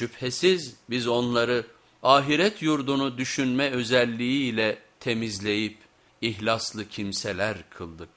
Şüphesiz biz onları ahiret yurdunu düşünme özelliğiyle temizleyip ihlaslı kimseler kıldık.